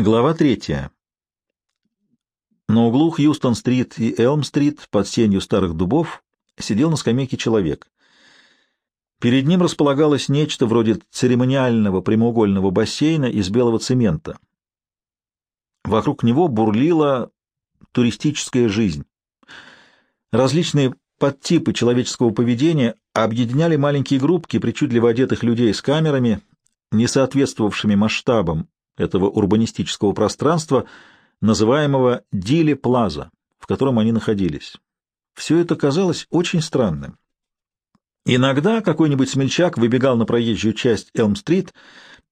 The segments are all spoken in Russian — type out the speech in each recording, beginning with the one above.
Глава третья. На углу Хьюстон-стрит и Элм-стрит под сенью старых дубов сидел на скамейке человек. Перед ним располагалось нечто вроде церемониального прямоугольного бассейна из белого цемента. Вокруг него бурлила туристическая жизнь. Различные подтипы человеческого поведения объединяли маленькие группки причудливо одетых людей с камерами, не соответствовавшими масштабам этого урбанистического пространства, называемого Дили Плаза, в котором они находились. Все это казалось очень странным. Иногда какой-нибудь смельчак выбегал на проезжую часть Элм-стрит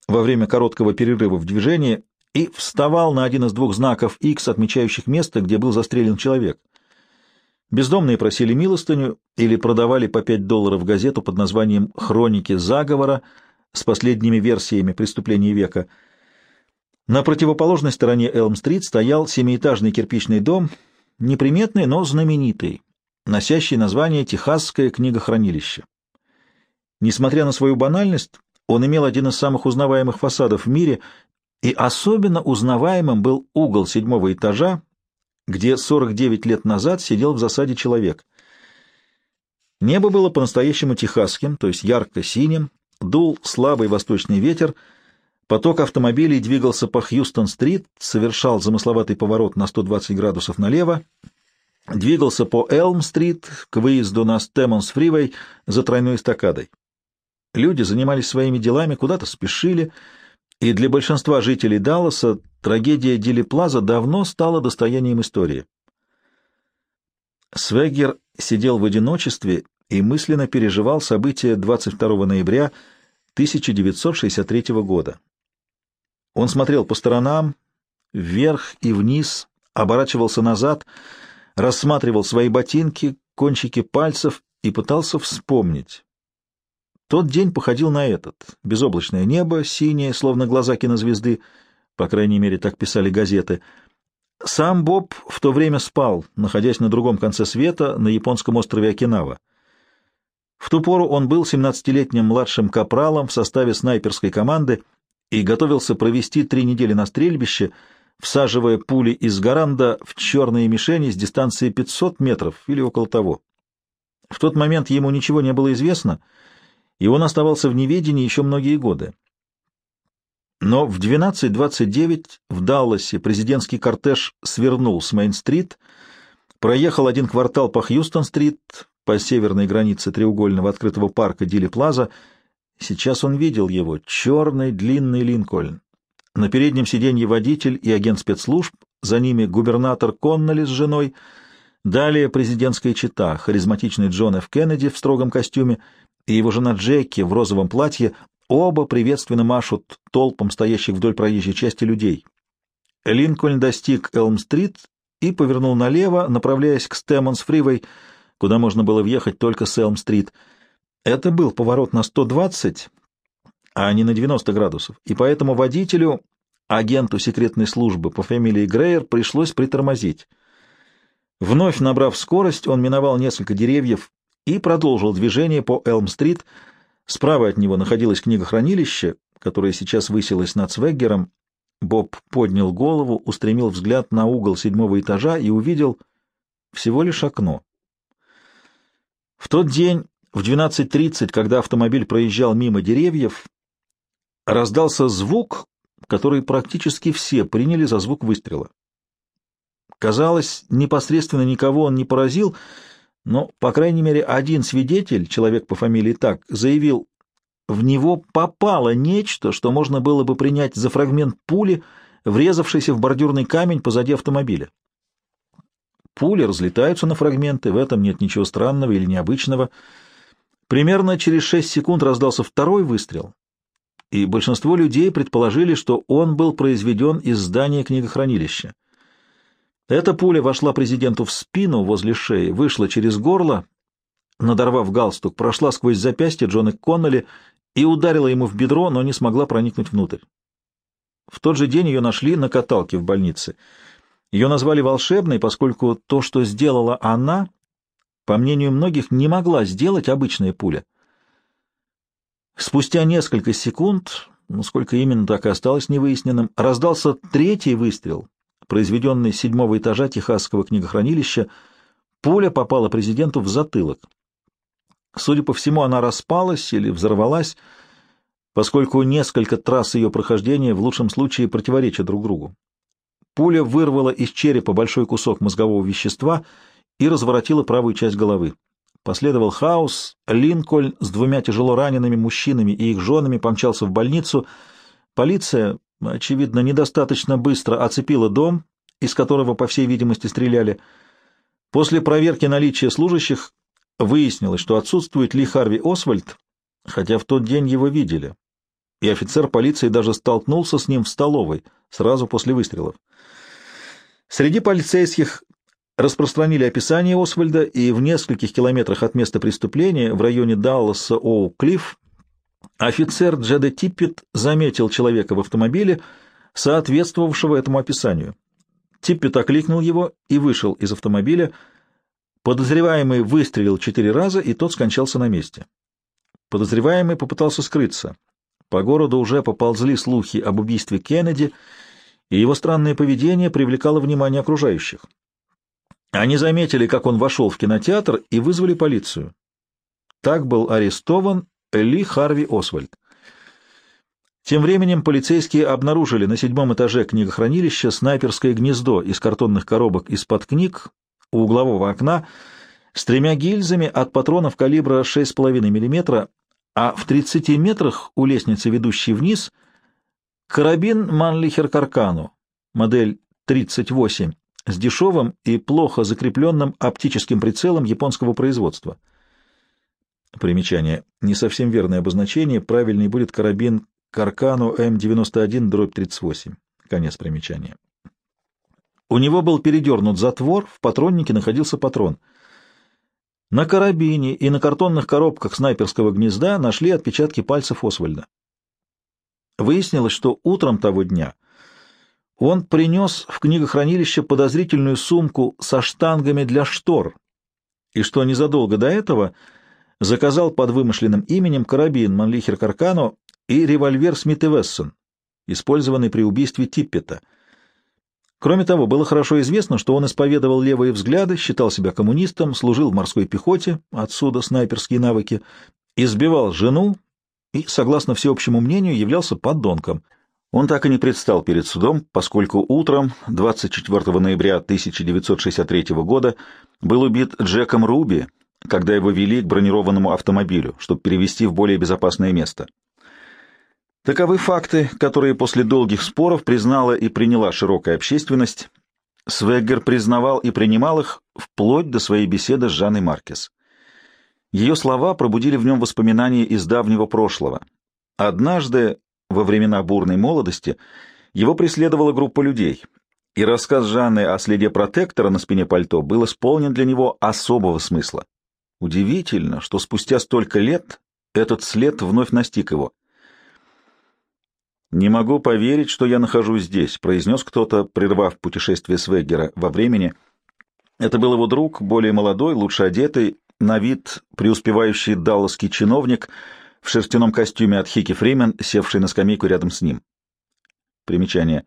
во время короткого перерыва в движении и вставал на один из двух знаков X, отмечающих место, где был застрелен человек. Бездомные просили милостыню или продавали по 5 долларов газету под названием «Хроники заговора» с последними версиями преступлений века — на противоположной стороне Элм-стрит стоял семиэтажный кирпичный дом, неприметный, но знаменитый, носящий название «Техасское книгохранилище». Несмотря на свою банальность, он имел один из самых узнаваемых фасадов в мире, и особенно узнаваемым был угол седьмого этажа, где 49 лет назад сидел в засаде человек. Небо было по-настоящему техасским, то есть ярко-синим, дул слабый восточный ветер — Поток автомобилей двигался по Хьюстон-стрит, совершал замысловатый поворот на 120 градусов налево, двигался по Элм-стрит к выезду на Стэмонс-фривей за тройной эстакадой. Люди занимались своими делами, куда-то спешили, и для большинства жителей Далласа трагедия Дили Плаза давно стала достоянием истории. Свегер сидел в одиночестве и мысленно переживал события 22 ноября 1963 года. Он смотрел по сторонам, вверх и вниз, оборачивался назад, рассматривал свои ботинки, кончики пальцев и пытался вспомнить. Тот день походил на этот. Безоблачное небо, синее, словно глаза кинозвезды, по крайней мере, так писали газеты. Сам Боб в то время спал, находясь на другом конце света, на японском острове Окинава. В ту пору он был 17-летним младшим капралом в составе снайперской команды — и готовился провести три недели на стрельбище, всаживая пули из гаранда в черные мишени с дистанции 500 метров или около того. В тот момент ему ничего не было известно, и он оставался в неведении еще многие годы. Но в 12.29 в Далласе президентский кортеж свернул с Мейн-стрит, проехал один квартал по Хьюстон-стрит, по северной границе треугольного открытого парка Дили-Плаза Сейчас он видел его, черный длинный Линкольн. На переднем сиденье водитель и агент спецслужб, за ними губернатор Конноли с женой, далее президентская чита, харизматичный Джон Ф. Кеннеди в строгом костюме и его жена Джеки в розовом платье, оба приветственно машут толпам стоящих вдоль проезжей части людей. Линкольн достиг Элм-стрит и повернул налево, направляясь к Стэмонс-фривей, куда можно было въехать только с Элм-стрит — это был поворот на 120, а не на 90 градусов, и поэтому водителю, агенту секретной службы по фамилии Грейер, пришлось притормозить. Вновь набрав скорость, он миновал несколько деревьев и продолжил движение по Элм-стрит. Справа от него находилось книгохранилище, которое сейчас высилось над Свеггером. Боб поднял голову, устремил взгляд на угол седьмого этажа и увидел всего лишь окно. В тот день в 12.30, когда автомобиль проезжал мимо деревьев, раздался звук, который практически все приняли за звук выстрела. Казалось, непосредственно никого он не поразил, но, по крайней мере, один свидетель, человек по фамилии Так, заявил, в него попало нечто, что можно было бы принять за фрагмент пули, врезавшийся в бордюрный камень позади автомобиля. Пули разлетаются на фрагменты, в этом нет ничего странного или необычного — Примерно через шесть секунд раздался второй выстрел, и большинство людей предположили, что он был произведен из здания книгохранилища. Эта пуля вошла президенту в спину возле шеи, вышла через горло, надорвав галстук, прошла сквозь запястье Джона Конноли и ударила ему в бедро, но не смогла проникнуть внутрь. В тот же день ее нашли на каталке в больнице. Ее назвали волшебной, поскольку то, что сделала она, по мнению многих, не могла сделать обычная пуля. Спустя несколько секунд но сколько именно так и осталось невыясненным, раздался третий выстрел, произведенный с седьмого этажа Техасского книгохранилища. Пуля попала президенту в затылок. Судя по всему, она распалась или взорвалась, поскольку несколько трасс ее прохождения в лучшем случае противоречат друг другу. Пуля вырвала из черепа большой кусок мозгового вещества и разворотила правую часть головы. Последовал хаос, Линкольн с двумя тяжело ранеными мужчинами и их женами помчался в больницу. Полиция, очевидно, недостаточно быстро оцепила дом, из которого, по всей видимости, стреляли. После проверки наличия служащих выяснилось, что отсутствует Ли Харви Освальд, хотя в тот день его видели, и офицер полиции даже столкнулся с ним в столовой сразу после выстрелов. Среди полицейских распространили описание Освальда, и в нескольких километрах от места преступления, в районе Далласа Оу-Клифф, офицер Джеда Типпет заметил человека в автомобиле, соответствовавшего этому описанию. Типпет окликнул его и вышел из автомобиля. Подозреваемый выстрелил четыре раза, и тот скончался на месте. Подозреваемый попытался скрыться. По городу уже поползли слухи об убийстве Кеннеди, и его странное поведение привлекало внимание окружающих. Они заметили, как он вошел в кинотеатр, и вызвали полицию. Так был арестован Ли Харви Освальд. Тем временем полицейские обнаружили на седьмом этаже книгохранилища снайперское гнездо из картонных коробок из-под книг у углового окна с тремя гильзами от патронов калибра 6,5 мм, а в 30 метрах у лестницы, ведущей вниз, карабин Манлихер Каркану, модель 38, с дешевым и плохо закрепленным оптическим прицелом японского производства. Примечание. Не совсем верное обозначение. Правильней будет карабин Каркану М91-38. Конец примечания. У него был передернут затвор, в патроннике находился патрон. На карабине и на картонных коробках снайперского гнезда нашли отпечатки пальцев Освальда. Выяснилось, что утром того дня — он принес в книгохранилище подозрительную сумку со штангами для штор, и что незадолго до этого заказал под вымышленным именем карабин Манлихер Каркано и револьвер Смит и Вессон, использованный при убийстве Типпета. Кроме того, было хорошо известно, что он исповедовал левые взгляды, считал себя коммунистом, служил в морской пехоте, отсюда снайперские навыки, избивал жену и, согласно всеобщему мнению, являлся подонком — он так и не предстал перед судом, поскольку утром 24 ноября 1963 года был убит Джеком Руби, когда его вели к бронированному автомобилю, чтобы перевести в более безопасное место. Таковы факты, которые после долгих споров признала и приняла широкая общественность. Свеггер признавал и принимал их вплоть до своей беседы с Жанной Маркес. Ее слова пробудили в нем воспоминания из давнего прошлого. Однажды во времена бурной молодости его преследовала группа людей, и рассказ Жанны о следе протектора на спине пальто был исполнен для него особого смысла. Удивительно, что спустя столько лет этот след вновь настиг его. «Не могу поверить, что я нахожусь здесь», — произнес кто-то, прервав путешествие Свеггера во времени. Это был его друг, более молодой, лучше одетый, на вид преуспевающий далласский чиновник — в шерстяном костюме от Хики Фримен, севший на скамейку рядом с ним. Примечание.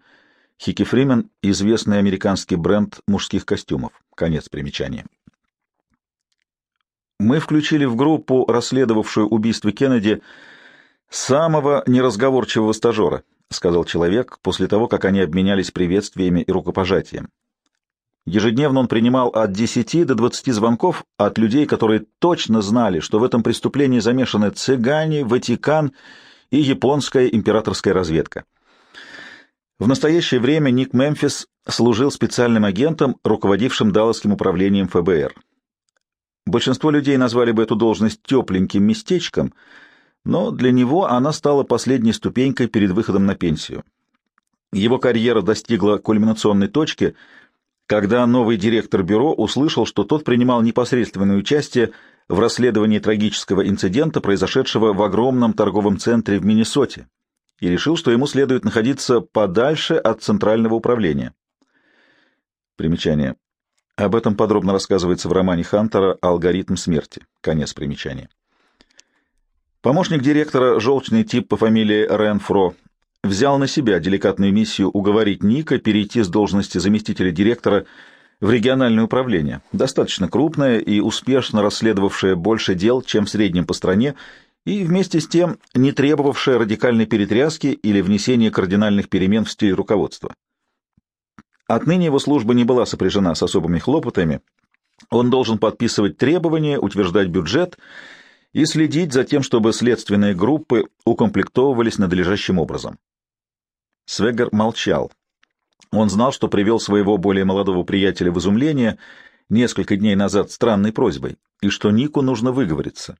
Хики Фримен — известный американский бренд мужских костюмов. Конец примечания. Мы включили в группу, расследовавшую убийство Кеннеди, самого неразговорчивого стажера, — сказал человек после того, как они обменялись приветствиями и рукопожатием. Ежедневно он принимал от 10 до 20 звонков от людей, которые точно знали, что в этом преступлении замешаны цыгане, Ватикан и японская императорская разведка. В настоящее время Ник Мемфис служил специальным агентом, руководившим Далласским управлением ФБР. Большинство людей назвали бы эту должность тепленьким местечком, но для него она стала последней ступенькой перед выходом на пенсию. Его карьера достигла кульминационной точки — когда новый директор бюро услышал, что тот принимал непосредственное участие в расследовании трагического инцидента, произошедшего в огромном торговом центре в Миннесоте, и решил, что ему следует находиться подальше от центрального управления. Примечание. Об этом подробно рассказывается в романе Хантера «Алгоритм смерти». Конец примечания. Помощник директора, желчный тип по фамилии Ренфро, взял на себя деликатную миссию уговорить Ника перейти с должности заместителя директора в региональное управление, достаточно крупное и успешно расследовавшее больше дел, чем в среднем по стране, и вместе с тем не требовавшее радикальной перетряски или внесения кардинальных перемен в стиле руководства. Отныне его служба не была сопряжена с особыми хлопотами. Он должен подписывать требования, утверждать бюджет и следить за тем, чтобы следственные группы укомплектовывались надлежащим образом. Свегер молчал. Он знал, что привел своего более молодого приятеля в изумление несколько дней назад странной просьбой, и что Нику нужно выговориться.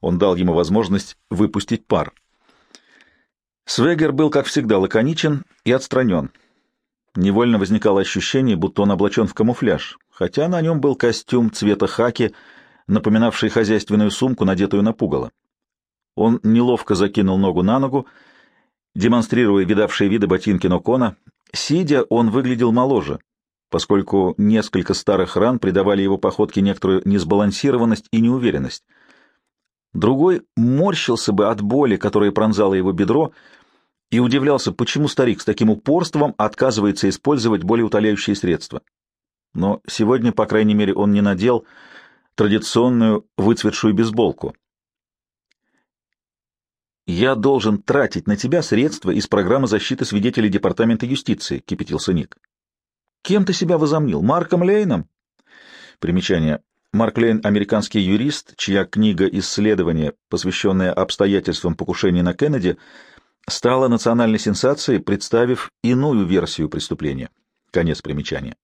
Он дал ему возможность выпустить пар. Свегер был, как всегда, лаконичен и отстранен. Невольно возникало ощущение, будто он облачен в камуфляж, хотя на нем был костюм цвета хаки, напоминавший хозяйственную сумку, надетую на пугало. Он неловко закинул ногу на ногу, демонстрируя видавшие виды ботинки Нокона. Сидя, он выглядел моложе, поскольку несколько старых ран придавали его походке некоторую несбалансированность и неуверенность. Другой морщился бы от боли, которая пронзала его бедро, и удивлялся, почему старик с таким упорством отказывается использовать более утоляющие средства. Но сегодня, по крайней мере, он не надел традиционную выцветшую бейсболку. «Я должен тратить на тебя средства из программы защиты свидетелей Департамента юстиции», — кипятился Ник. «Кем ты себя возомнил? Марком Лейном?» Примечание. Марк Лейн — американский юрист, чья книга исследования, посвященная обстоятельствам покушения на Кеннеди, стала национальной сенсацией, представив иную версию преступления. Конец примечания.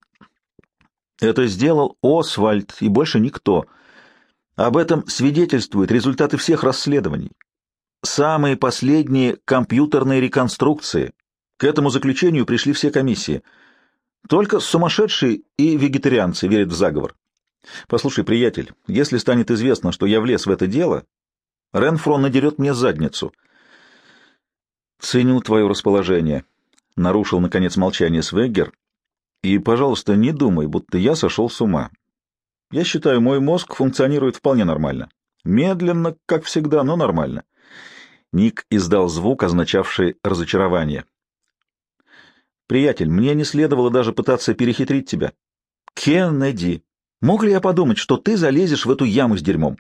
Это сделал Освальд и больше никто. Об этом свидетельствуют результаты всех расследований. Самые последние компьютерные реконструкции. К этому заключению пришли все комиссии. Только сумасшедшие и вегетарианцы верят в заговор. Послушай, приятель, если станет известно, что я влез в это дело, Ренфро надерет мне задницу. Ценю твое расположение, — нарушил, наконец, молчание Свеггер. И, пожалуйста, не думай, будто я сошел с ума. Я считаю, мой мозг функционирует вполне нормально. Медленно, как всегда, но нормально. Ник издал звук, означавший разочарование. «Приятель, мне не следовало даже пытаться перехитрить тебя. Кеннеди, Мог ли я подумать, что ты залезешь в эту яму с дерьмом?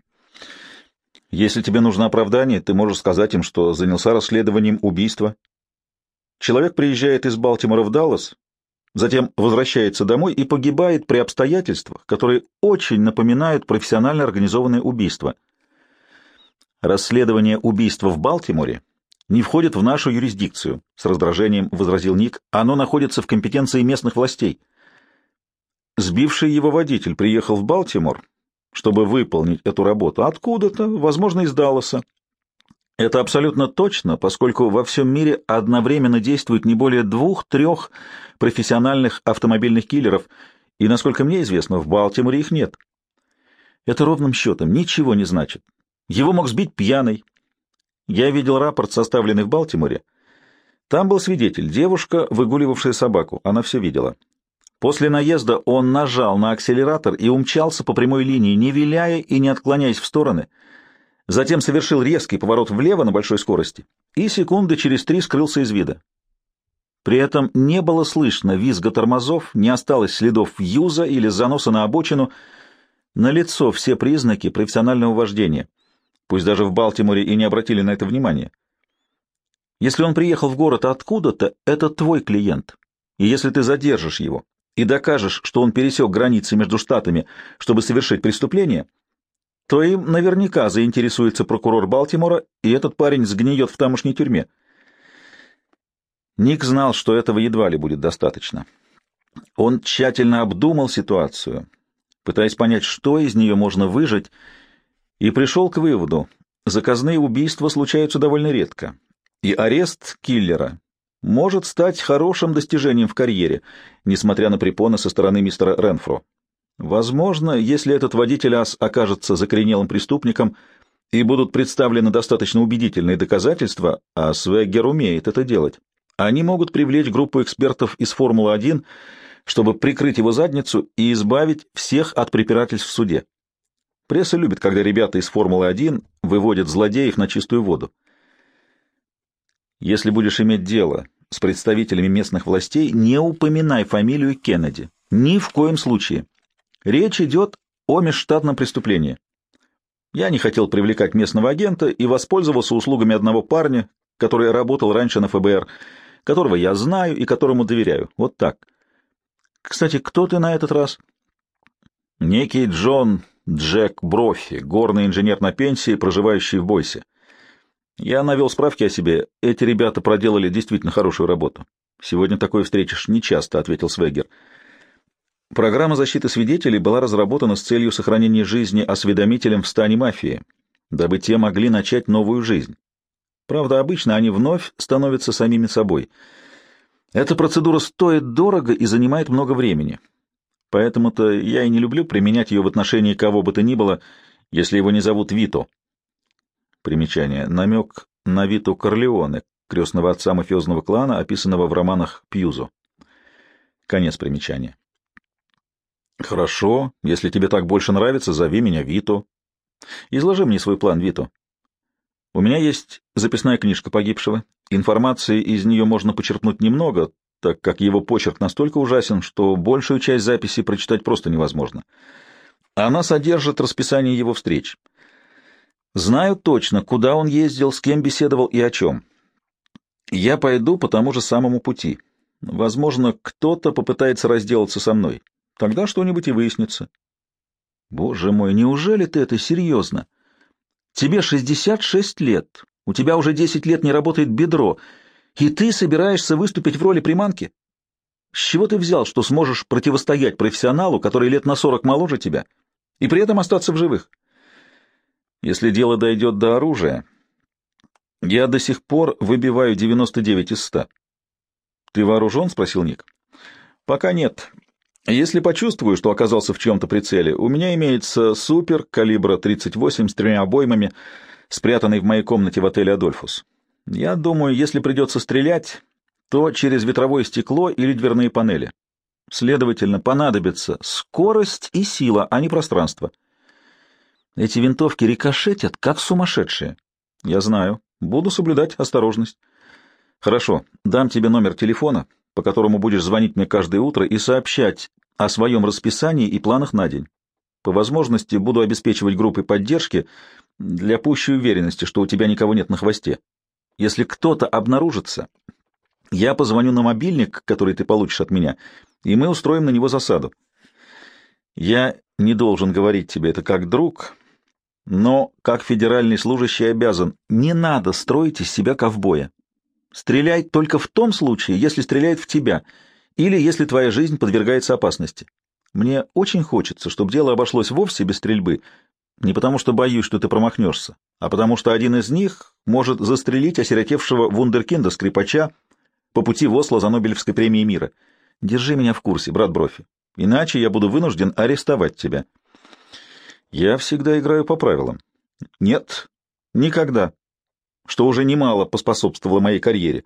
Если тебе нужно оправдание, ты можешь сказать им, что занялся расследованием убийства. Человек приезжает из Балтимора в Даллас, затем возвращается домой и погибает при обстоятельствах, которые очень напоминают профессионально организованное убийство. Расследование убийства в Балтиморе не входит в нашу юрисдикцию, с раздражением возразил Ник. Оно находится в компетенции местных властей. Сбивший его водитель приехал в Балтимор, чтобы выполнить эту работу, откуда-то, возможно, из Далласа. Это абсолютно точно, поскольку во всем мире одновременно действует не более двух-трех профессиональных автомобильных киллеров, и, насколько мне известно, в Балтиморе их нет. Это ровным счетом ничего не значит. Его мог сбить пьяный. Я видел рапорт, составленный в Балтиморе. Там был свидетель, девушка, выгуливавшая собаку. Она все видела. После наезда он нажал на акселератор и умчался по прямой линии, не виляя и не отклоняясь в стороны. Затем совершил резкий поворот влево на большой скорости и секунды через три скрылся из вида. При этом не было слышно визга тормозов, не осталось следов юза или заноса на обочину. Налицо все признаки профессионального вождения. Пусть даже в Балтиморе и не обратили на это внимания. Если он приехал в город откуда-то, это твой клиент. И если ты задержишь его, и докажешь, что он пересек границы между штатами, чтобы совершить преступление, то им наверняка заинтересуется прокурор Балтимора, и этот парень сгниет в тамошней тюрьме. Ник знал, что этого едва ли будет достаточно. Он тщательно обдумал ситуацию, пытаясь понять, что из нее можно выжать, и пришел к выводу, заказные убийства случаются довольно редко, и арест киллера может стать хорошим достижением в карьере, несмотря на препоны со стороны мистера Ренфро. Возможно, если этот водитель ас окажется закоренелым преступником и будут представлены достаточно убедительные доказательства, а Свеггер умеет это делать, они могут привлечь группу экспертов из Формулы-1, чтобы прикрыть его задницу и избавить всех от препирательств в суде. Пресса любит, когда ребята из Формулы-1 выводят злодеев на чистую воду. Если будешь иметь дело с представителями местных властей, не упоминай фамилию Кеннеди. Ни в коем случае. Речь идет о межштатном преступлении. Я не хотел привлекать местного агента и воспользовался услугами одного парня, который работал раньше на ФБР, которого я знаю и которому доверяю. Вот так. Кстати, кто ты на этот раз? Некий Джон Джек Брофи, горный инженер на пенсии, проживающий в Бойсе. Я навел справки о себе. Эти ребята проделали действительно хорошую работу. Сегодня такое встретишь нечасто, — ответил Свегер. Программа защиты свидетелей была разработана с целью сохранения жизни осведомителям в стане мафии, дабы те могли начать новую жизнь. Правда, обычно они вновь становятся самими собой. Эта процедура стоит дорого и занимает много времени. Поэтому-то я и не люблю применять ее в отношении кого бы то ни было, если его не зовут Вито. Примечание. Намек на Вито Корлеоне, крестного отца мафиозного клана, описанного в романах Пьюзо. Конец примечания. Хорошо, если тебе так больше нравится, зови меня Вито. Изложи мне свой план, Вито. У меня есть записная книжка погибшего. Информации из нее можно почерпнуть немного, так как его почерк настолько ужасен, что большую часть записи прочитать просто невозможно. Она содержит расписание его встреч. Знаю точно, куда он ездил, с кем беседовал и о чем. Я пойду по тому же самому пути. Возможно, кто-то попытается разделаться со мной. Тогда что-нибудь и выяснится. Боже мой, неужели ты это серьезно? Тебе 66 лет, у тебя уже 10 лет не работает бедро, и ты собираешься выступить в роли приманки? С чего ты взял, что сможешь противостоять профессионалу, который лет на 40 моложе тебя, и при этом остаться в живых? Если дело дойдет до оружия, я до сих пор выбиваю 99 из 100. Ты вооружен? — спросил Ник. Пока нет. Если почувствую, что оказался в чем-то прицеле, у меня имеется супер калибра 38 с тремя обоймами, спрятанный в моей комнате в отеле «Адольфус». Я думаю, если придется стрелять, то через ветровое стекло или дверные панели. Следовательно, понадобится скорость и сила, а не пространство. Эти винтовки рикошетят, как сумасшедшие. Я знаю. Буду соблюдать осторожность. Хорошо, дам тебе номер телефона, по которому будешь звонить мне каждое утро и сообщать о своем расписании и планах на день. По возможности буду обеспечивать группы поддержки для пущей уверенности, что у тебя никого нет на хвосте. Если кто-то обнаружится, я позвоню на мобильник, который ты получишь от меня, и мы устроим на него засаду. Я не должен говорить тебе это как друг, но как федеральный служащий обязан. Не надо строить из себя ковбоя. Стреляй только в том случае, если стреляет в тебя, или если твоя жизнь подвергается опасности. Мне очень хочется, чтобы дело обошлось вовсе без стрельбы, не потому что боюсь, что ты промахнешься, а потому что один из них может застрелить осиротевшего вундеркинда-скрипача по пути в Осло за Нобелевской премией мира. Держи меня в курсе, брат Брофи, иначе я буду вынужден арестовать тебя. Я всегда играю по правилам. Нет, никогда что уже немало поспособствовало моей карьере.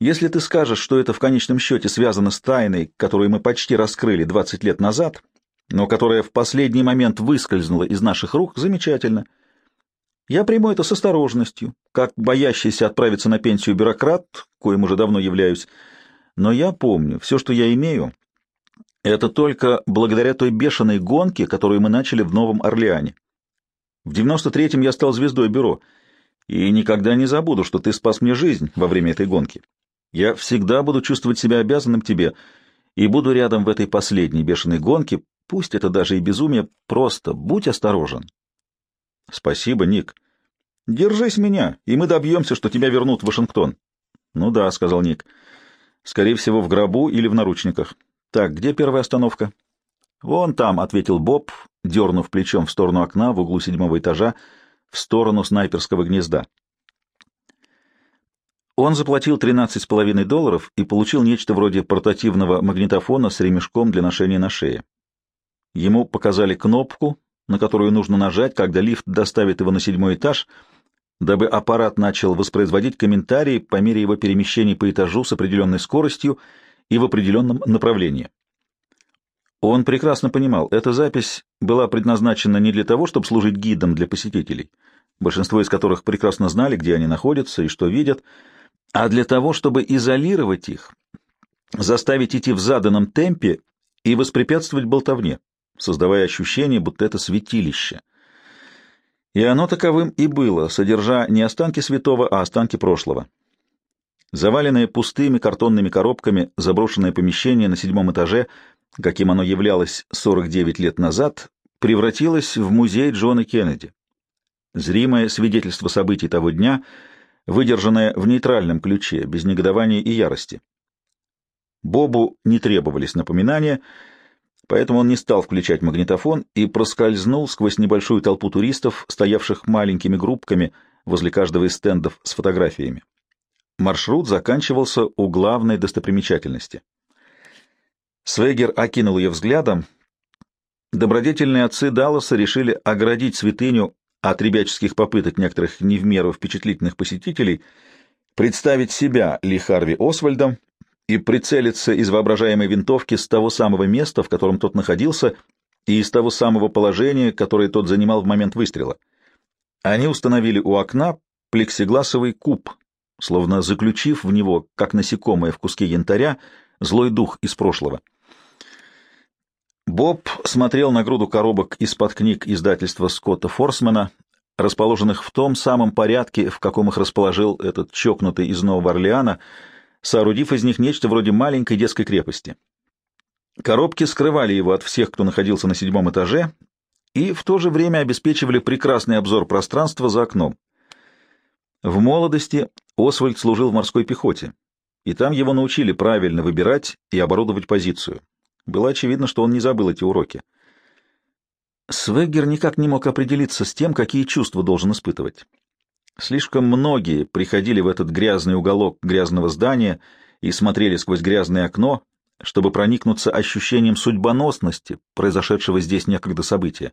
Если ты скажешь, что это в конечном счете связано с тайной, которую мы почти раскрыли 20 лет назад, но которая в последний момент выскользнула из наших рук, замечательно. Я приму это с осторожностью, как боящийся отправиться на пенсию бюрократ, коим уже давно являюсь. Но я помню, все, что я имею, это только благодаря той бешеной гонке, которую мы начали в Новом Орлеане. В 93-м я стал звездой бюро — и никогда не забуду, что ты спас мне жизнь во время этой гонки. Я всегда буду чувствовать себя обязанным тебе и буду рядом в этой последней бешеной гонке, пусть это даже и безумие, просто будь осторожен. Спасибо, Ник. Держись меня, и мы добьемся, что тебя вернут в Вашингтон. Ну да, сказал Ник. Скорее всего, в гробу или в наручниках. Так, где первая остановка? Вон там, ответил Боб, дернув плечом в сторону окна в углу седьмого этажа, в сторону снайперского гнезда. Он заплатил 13,5 долларов и получил нечто вроде портативного магнитофона с ремешком для ношения на шее. Ему показали кнопку, на которую нужно нажать, когда лифт доставит его на седьмой этаж, дабы аппарат начал воспроизводить комментарии по мере его перемещений по этажу с определенной скоростью и в определенном направлении. Он прекрасно понимал, эта запись была предназначена не для того, чтобы служить гидом для посетителей, большинство из которых прекрасно знали, где они находятся и что видят, а для того, чтобы изолировать их, заставить идти в заданном темпе и воспрепятствовать болтовне, создавая ощущение, будто это святилище. И оно таковым и было, содержа не останки святого, а останки прошлого. Заваленное пустыми картонными коробками заброшенное помещение на седьмом этаже, каким оно являлось 49 лет назад, превратилось в музей Джона Кеннеди. Зримое свидетельство событий того дня, выдержанное в нейтральном ключе, без негодования и ярости. Бобу не требовались напоминания, поэтому он не стал включать магнитофон и проскользнул сквозь небольшую толпу туристов, стоявших маленькими группками возле каждого из стендов с фотографиями. Маршрут заканчивался у главной достопримечательности. Свегер окинул ее взглядом. Добродетельные отцы Далласа решили оградить святыню от ребяческих попыток некоторых не в меру впечатлительных посетителей представить себя Ли Харви Освальдом и прицелиться из воображаемой винтовки с того самого места, в котором тот находился, и из того самого положения, которое тот занимал в момент выстрела. Они установили у окна плексигласовый куб, словно заключив в него, как насекомое в куске янтаря, злой дух из прошлого. Боб смотрел на груду коробок из-под книг издательства Скотта Форсмана, расположенных в том самом порядке, в каком их расположил этот чокнутый из Нового Орлеана, соорудив из них нечто вроде маленькой детской крепости. Коробки скрывали его от всех, кто находился на седьмом этаже, и в то же время обеспечивали прекрасный обзор пространства за окном. В молодости Освальд служил в морской пехоте, и там его научили правильно выбирать и оборудовать позицию. Было очевидно, что он не забыл эти уроки. Свеггер никак не мог определиться с тем, какие чувства должен испытывать. Слишком многие приходили в этот грязный уголок грязного здания и смотрели сквозь грязное окно, чтобы проникнуться ощущением судьбоносности произошедшего здесь некогда события.